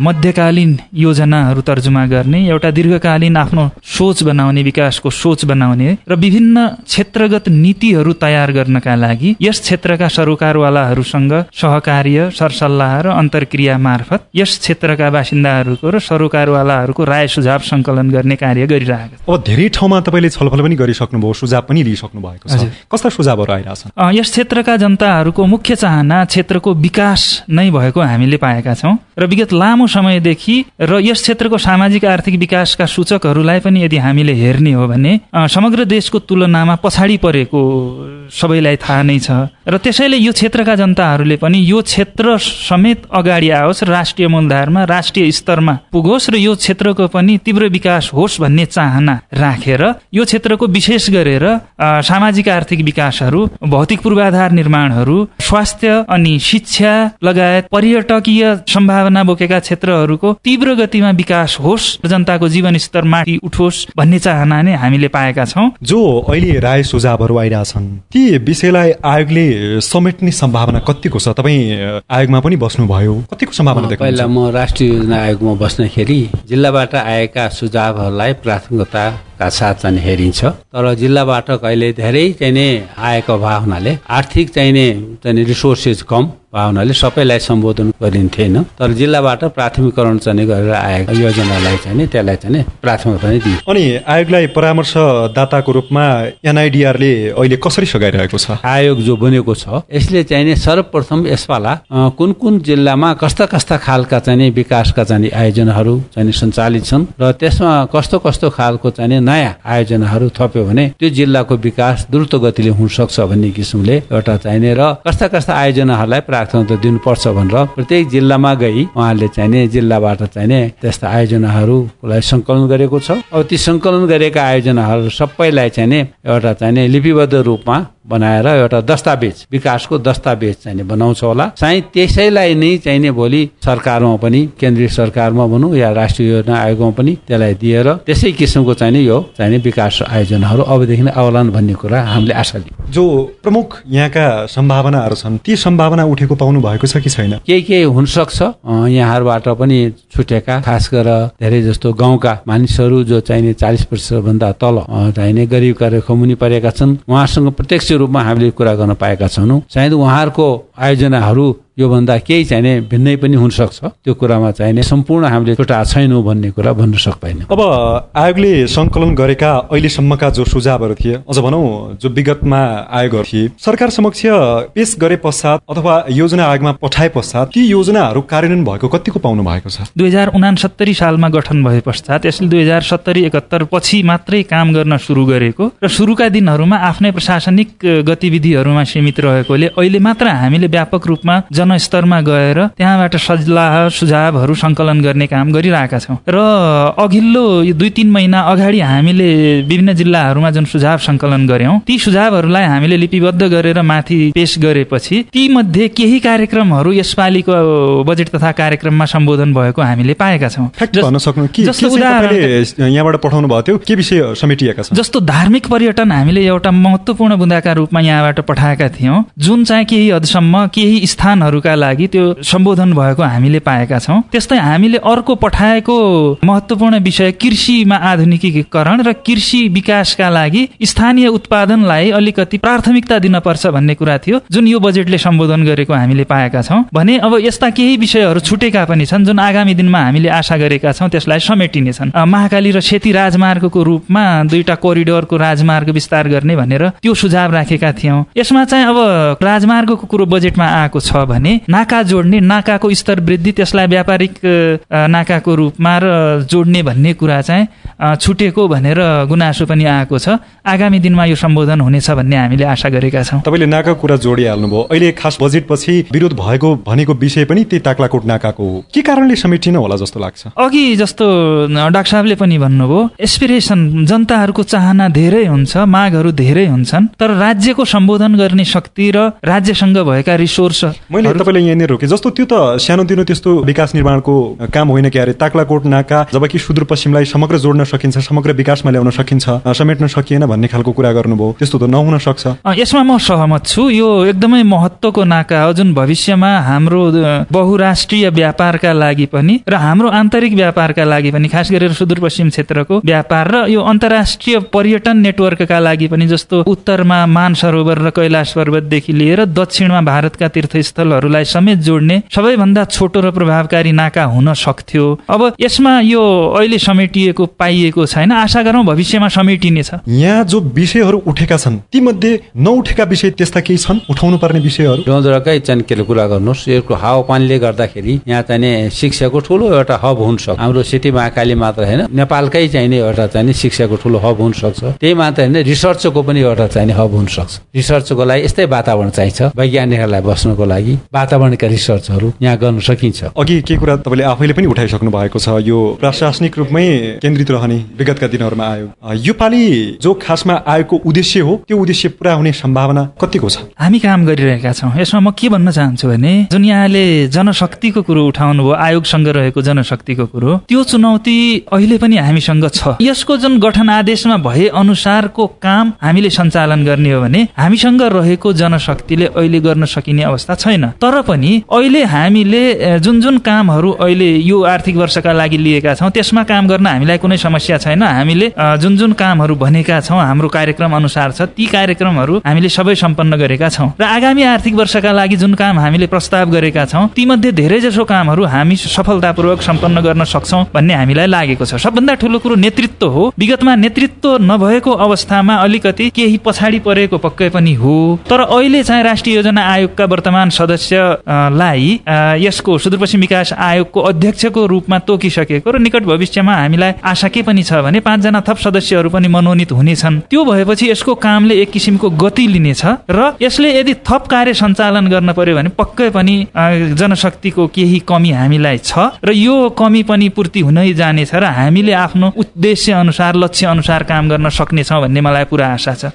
मध्यकालीन योजनाहरू तर्जुमा गर्ने एउटा दीर्घकालीन आफ्नो सोच बनाउने विकासको सोच बनाउने र विभिन्न क्षेत्रगत नीतिहरू तयार गर्नका लागि यस क्षेत्रका सरोकारवालाहरूसँग सहकार्य सरसल्लाह र अन्तर्क्रिया मार्फत यस क्षेत्रका बासिन्दाहरूको र सरोकारवालाहरूको राय सुझाव सङ्कलन गर्ने कार्य गरिरहेको अब धेरै ठाउँमा तपाईँले छलफल पनि गरिसक्नुभयो सुझाव पनि लिइसक्नु भएको छ कस्ता सुझावहरू आइरहेछन्? यस क्षेत्रका जनताहरूको मुख्य चाहना क्षेत्रको विकास नै भएको हामीले पाएका छौँ र विगत लामो समयदेखि र यस क्षेत्रको सामाजिक आर्थिक विकासका सूचकहरूलाई पनि यदि हामीले हेर्ने हो भने समग्र देशको तुलनामा पछाडि परेको सबैलाई थाहा नै छ। र त्यसैले यो क्षेत्रका जनताहरूले पनि यो क्षेत्र समेत अगाडि आओस् राष्ट्रिय मूलधारमा राष्ट्रिय स्तरमा पुगोस् र यो क्षेत्रको पनि तीव्र विकास होस् भन्ने चाहना राखेर यो क्षेत्रको विशेष गरेर सामाजिक आर्थिक विकासहरू भौतिक पूर्वाधार निर्माणहरू स्वास्थ्य अनि शिक्षा लगायत पर्यटकीय सम्भावना बोकेका क्षेत्रहरूको तीव्र गतिमा विकास होस् र जनताको जीवन स्तर माथि उठोस् भन्ने चाहना नै हामीले पाएका छौँ। जो अहिले राय सुझावहरू आइरहेछन् ती विषयलाई आयोगले समेट्ने सम्भावना कतिको छ? तपाईँ आयोगमा पनि बस्नुभयो। कतिको सम्भावना पहिला म राष्ट्रिय योजना आयोगमा बस्दाखेरि जिल्लाबाट आएका सुझावहरूलाई प्राथमिकताका साथ चाहिँ हेरिन्छ। तर जिल्लाबाट कहिले धेरै चाहिने आएको भावनाले आर्थिक चाहिने चाहिँ रिसोर्सेस कम भावनाले सबैलाई सम्बोधन गरिन्थेन तर जिल्लाबाट प्राथमिकरण चाहिँ गरेर आएको योजनालाई चाहिँ त्यसलाई चाहिँ प्राथमिकता नै दियो अनि आयोगलाई परामर्शदाताको रूपमा एनआइडिआरले अहिले कसरी सघाइरहेको छ? आयोग जो बनेको छ यसले चाहिँ सर्वप्रथम यसपाला कुन कुन जिल्लामा कस्ता कस्ता खालका चाहिँ विकासका चाहिँ आयोजनाहरू चाहिँ सञ्चालित छन् र त्यसमा कस्तो कस्तो खालको चाहिँ नयाँ आयोजनाहरू थप्यो भने त्यो जिल्लाको विकास द्रुत गतिले हुन सक्छ भन्ने किसिमले एउटा चाहिने र कस्ता कस्ता आयोजनाहरूलाई प्राथमिकता दिनुपर्छ भनेर। प्रत्येक जिल्लामा गई उहाँले चाहिने जिल्लाबाट चाहिने त्यस्ता आयोजनाहरूलाई सङ्कलन गरेको छ। अब ती सङ्कलन गरेका आयोजनाहरू सबैलाई चाहिने एउटा चाहिने लिपिबद्ध रूपमा बनाएर एउटा दस्तावेज विकासको दस्तावेज चाहिने बनाउँछ होला। चाहिँ त्यसैलाई नै चाहिने भोलि सरकारमा पनि केन्द्रीय सरकारमा भनौँ या राष्ट्रिय योजना आयोगमा पनि त्यसलाई दिएर त्यसै किसिमको चाहिने यो चाहिने विकास आयोजनाहरू अबदेखि नै आउलान् भन्ने कुरा हामीले आशा लियौँ। जो प्रमुख यहाँका सम्भावनाहरू छन् ती सम्भावना उठेको पाउनु भएको छ कि छैन? केही केही हुनसक्छ? यहाँहरूबाट पनि छुटेका खास गरेर धेरै जस्तो गाउँका मानिसहरू जो चाहिने चालिस प्रतिशत भन्दा तल चाहिने गरिबका रेखा मुनि परेका छन् उहाँसँग प्रत्यक्ष रूपमा हामीले कुरा गर्न पाएका छैनौँ सायद उहाँहरूको आयोजनाहरू योभन्दा केही चाहिने भिन्नै पनि हुनसक्छ। त्यो कुरामा चाहिने सम्पूर्ण हामीले छुटा छैनौँ भन्ने कुरा भन्न सक्दैन। अब आयोगले सङ्कलन गरेका अहिलेसम्मका जो सुझावहरू थिए अझ भनौँ जो विगतमा आयोगहरू थिए सरकार समक्ष पेश गरे पश्चात अथवा योजना आयोगमा पठाए पश्चात ती योजनाहरू कार्यान्वयन भएको कतिको पाउनु भएको छ? दुई हजार उनासत्तरी सालमा गठन भए पश्चात यसले दुई हजार सत्तरी एकहत्तर पछि मात्रै काम गर्न सुरु गरेको र सुरुका दिनहरूमा आफ्नै प्रशासनिक गतिविधिहरूमा सीमित रहेकोले अहिले मात्र हामीले व्यापक रूपमा जनस्तरमा गएर त्यहाँबाट सल्लाह सुझावहरू सङ्कलन गर्ने काम गरिरहेका छौँ। र अघिल्लो दुई तिन महिना अगाडि हामीले विभिन्न जिल्लाहरूमा जुन सुझाव सङ्कलन गर्यौँ ती सुझावहरूलाई हामीले लिपिबद्ध गरेर माथि पेश गरेपछि ती मध्ये केही कार्यक्रमहरू यसपालिको बजेट तथा कार्यक्रममा सम्बोधन भएको हामीले पाएका छौँ। जस्तो धार्मिक पर्यटन हामीले एउटा महत्वपूर्ण बुँदाका रूपमा यहाँबाट पठाएका थियौँ जुन चाहिँ केही हदसम्म केही स्थानहरू हरूका लागि त्यो सम्बोधन भएको हामीले पाएका छौँ। त्यस्तै हामीले अर्को पठाएको महत्वपूर्ण विषय कृषिमा आधुनिकीकरण र कृषि विकासका लागि स्थानीय उत्पादनलाई अलिकति प्राथमिकता दिनपर्छ भन्ने कुरा थियो जुन यो बजेटले सम्बोधन गरेको हामीले पाएका छौँ। भने अब यस्ता केही विषयहरू छुटेका पनि छन् जुन आगामी दिनमा हामीले आशा गरेका छौँ त्यसलाई समेटिनेछन्। महाकाली र सेती राजमार्गको रूपमा दुईटा कोरिडोरको राजमार्ग विस्तार गर्ने भनेर त्यो सुझाव राखेका थियौँ। यसमा चाहिँ अब राजमार्गको कुरो बजेटमा आएको छ भने भने नाका जोड्ने नाकाको स्तर वृद्धि त्यसलाई व्यापारिक नाकाको रूपमा र जोड्ने भन्ने कुरा चाहिँ छुटेको भनेर गुनासो पनि आएको छ। आगामी दिनमा यो सम्बोधन हुनेछ भन्ने हामीले आशा गरेका छौँ। तपाईँले नाका कुरा जोडिहाल्नुभयो। अहिले खास बजेटपछि विरोध भएको भनेको विषय पनि त्यही ताक्लाकोट नाकाको हो। के कारणले समेटिन होला जस्तो लाग्छ? अघि जस्तो डाक्टर साहबले पनि भन्नुभयो एसपिरेसन जनताहरूको चाहना धेरै हुन्छ मागहरू धेरै हुन्छन् तर राज्यको सम्बोधन गर्ने शक्ति र राज्यसँग भएका रिसोर्स मैले तपाईँले यहाँनिर रोके। जस्तो त्यो त सानोतिनो त्यस्तो विकास निर्माणको काम होइन क्या अरे ताक्लाकोट नाका जबकि सुदूरपश्चिमलाई समग्र जोड्न सकिन्छ समग्र विकासमा ल्याउन सकिन्छ समेट्न सकिएन भन्ने खालको कुरा गर्नुभयो। त्यस्तो त नहुन सक्छ। यसमा म सहमत छु। यो एकदमै महत्वको नाका हो जुन भविष्यमा हाम्रो बहुराष्ट्रिय व्यापारका लागि पनि र हाम्रो आन्तरिक व्यापारका लागि पनि खास गरेर सुदूरपश्चिम क्षेत्रको व्यापार र यो अन्तर्राष्ट्रिय पर्यटन नेटवर्कका लागि पनि जस्तो उत्तरमा मानसरोवर र कैलाश पर्वतदेखि लिएर दक्षिणमा भारतका तीर्थस्थलहरूलाई समेत जोड्ने सबैभन्दा छोटो र प्रभावकारी नाका हुन सक्थ्यो। अब यसमा यो अहिले समेटिएको पाइएको छैन। आशा गरौँ भविष्यमा समेटिनेछ। यहाँ जो विषयहरू उठेका छन् ती मध्ये नउठेका विषय त्यस्ता केही छन्? उठाउनु पर्ने विषयहरू? चाहिँ कुरा गर्नुहोस्। यसको हावापानीले गर्दाखेरि यहाँ चाहिँ शिक्षाको ठुलो एउटा हब हुन सक्छ हाम्रो सिटी महाकाली मात्र होइन नेपालकै चाहिने एउटा चाहिँ शिक्षाको ठुलो हब हुन सक्छ त्यही मात्र होइन रिसर्चको पनि एउटा चाहिने हब हुन सक्छ रिसर्चको लागि यस्तै वातावरण चाहिन्छ। वैज्ञानिकहरूलाई बस्नको लागि। वातावरणका रिसर्चहरू यहाँ गर्न सकिन्छ। अघि के कुरा तपाईँले आफैले पनि उठाइसक्नु भएको छ? यो प्रशासनिक रूपमै केन्द्रित रहने विगतका दिनहरूमा आयो। यो पालि जो खासमा आएको उद्देश्य हो त्यो उद्देश्य पुरा हुने सम्भावना कतिको छ? हामी काम गरिरहेका छौँ। यसमा म के भन्न चाहन्छु भने जुन यहाँले जनशक्तिको कुरो उठाउनु भयो आयोगसँग रहेको जनशक्तिको कुरो त्यो चुनौती अहिले पनि हामीसँग छ। यसको जुन गठन आदेशमा भए अनुसारको काम हामीले सञ्चालन गर्ने हो भने हामीसँग रहेको जनशक्तिले अहिले गर्न सकिने अवस्था छैन। तर पनि अहिले हामीले जुन जुन कामहरू अहिले यो आर्थिक वर्षका लागि लिएका छौँ त्यसमा काम गर्न हामीलाई कुनै समस्या छैन। हामीले जुन जुन कामहरू भनेका छौँ हाम्रो कार्यक्रम अनुसार छ ती कार्यक्रमहरू हामीले सबै सम्पन्न गरेका छौँ। र आगामी आर्थिक वर्षका लागि जुन काम हामीले प्रस्ताव गरेका छौँ तीमध्ये धेरै जसो कामहरू हामी सफलतापूर्वक सम्पन्न गर्न सक्छौँ भन्ने हामीलाई लागेको छ। सबभन्दा ठुलो कुरो नेतृत्व हो। विगतमा नेतृत्व नभएको अवस्थामा अलिकति केही पछाडि परेको पक्कै पनि हो। तर अहिले चाहिँ राष्ट्रिय योजना आयोगका वर्तमान सदस्यलाई यसको सुदूरपश्चिम विकास आयोगको अध्यक्षको रूपमा तोकिसकेको र निकट भविष्यमा हामीलाई आशा के पनि छ भने पाँचजना थप सदस्यहरू पनि मनोनित हुनेछन्। त्यो भएपछि यसको कामले एक किसिमको गति लिनेछ र यसले यदि थप कार्य सञ्चालन गर्न पर्यो भने पक्कै पनि जनशक्तिको केही कमी हामीलाई छ र यो कमी पनि पूर्ति हुनै जानेछ र हामीले आफ्नो उद्देश्य अनुसार लक्ष्य अनुसार काम गर्न सक्नेछौँ भन्ने मलाई पुरा आशा छ।